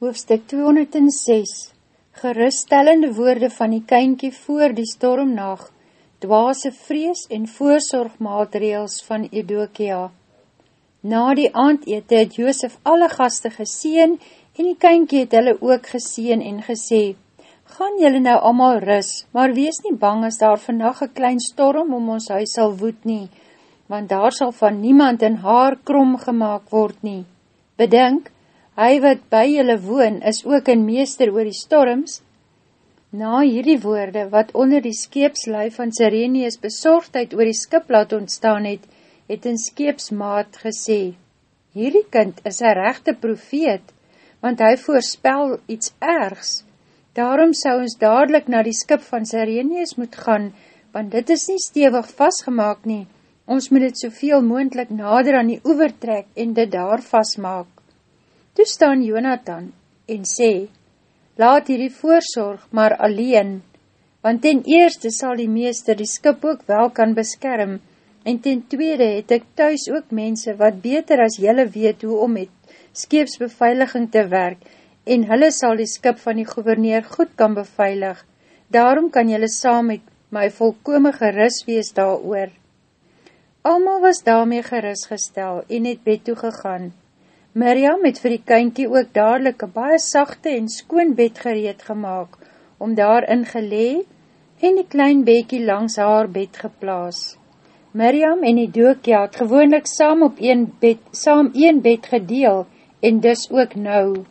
Hoofstuk 206 Geruststellende woorde van die kynkie voor die stormnaag, dwaase vrees en voorzorgmaatreels van Edokia. Na die aandete het Joosef alle gaste geseen en die kynkie het hulle ook geseen en gesê, Gaan julle nou allemaal ris, maar wees nie bang as daar vannacht een klein storm om ons huis sal woed nie, want daar sal van niemand in haar krom gemaakt word nie. Bedink, Hy wat by julle woon is ook een meester oor die storms. Na hierdie woorde, wat onder die skeepslui van Sirenius bezorgdheid oor die skip laat ontstaan het, het een skeepsmaat gesê, Hierdie kind is een rechte profeet, want hy voorspel iets ergs. Daarom sou ons dadelijk na die skip van Sirenius moet gaan, want dit is nie stevig vastgemaak nie. Ons moet het soveel moendlik nader aan die oever trek en dit daar vastmaak. Toe staan Jonathan en sê, laat hierdie voorzorg maar alleen, want ten eerste sal die meester die skip ook wel kan beskerm, en ten tweede het ek thuis ook mense wat beter as jylle weet hoe om met skeepsbeveiliging te werk, en hulle sal die skip van die gouverneur goed kan beveilig, daarom kan jylle saam met my volkome geris wees daar oor. Almal was daarmee geris gestel en het bed toegegaan, Miriam het vir die kynkie ook dadelijk een baie sachte en skoon bed gereed gemaakt, om daarin gelee en die klein bekie langs haar bed geplaas. Miriam en die dookie het gewoonlik saam op een bed, saam een bed gedeel en dus ook nou.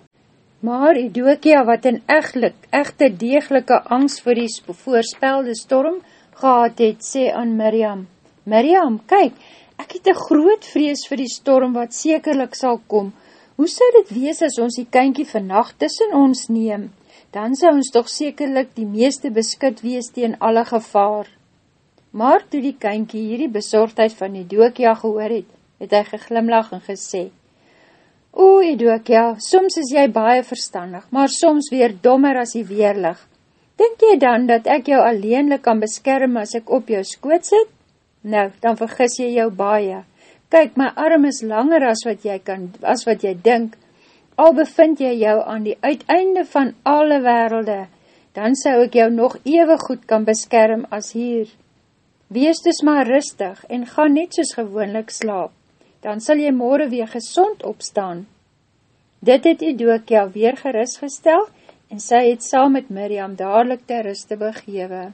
Maar die dookie wat in echtlik, echte degelike angst vir die voorspelde storm gehad het, sê aan Miriam, Miriam, kyk, ek het een groot vrees vir die storm wat sekerlik sal kom. Hoe sou dit wees as ons die kynkie vannacht tussen ons neem? Dan sou ons toch sekerlik die meeste beskut wees teen alle gevaar. Maar toe die kynkie hierdie bezorgdheid van die dookja gehoor het, het hy geglimlag en gesê, O, Edokia, soms is jy baie verstandig, maar soms weer dommer as die weerlig. Denk jy dan dat ek jou alleenlik kan beskerm as ek op jou skoot sit? Nou, dan vergis jy jou baie. Kyk, my arm is langer as wat jy kan, as wat jy dink. Al bevind jy jou aan die uiteinde van alle werelde, dan sou ek jou nog ewe goed kan beskerm as hier. Wees dus maar rustig en ga net soos gewoonlik slaap. Dan sal jy morgen weer gezond opstaan. Dit het Edokia weer gerust gestel en sy het saam met Miriam dadelijk ter rust te begewe.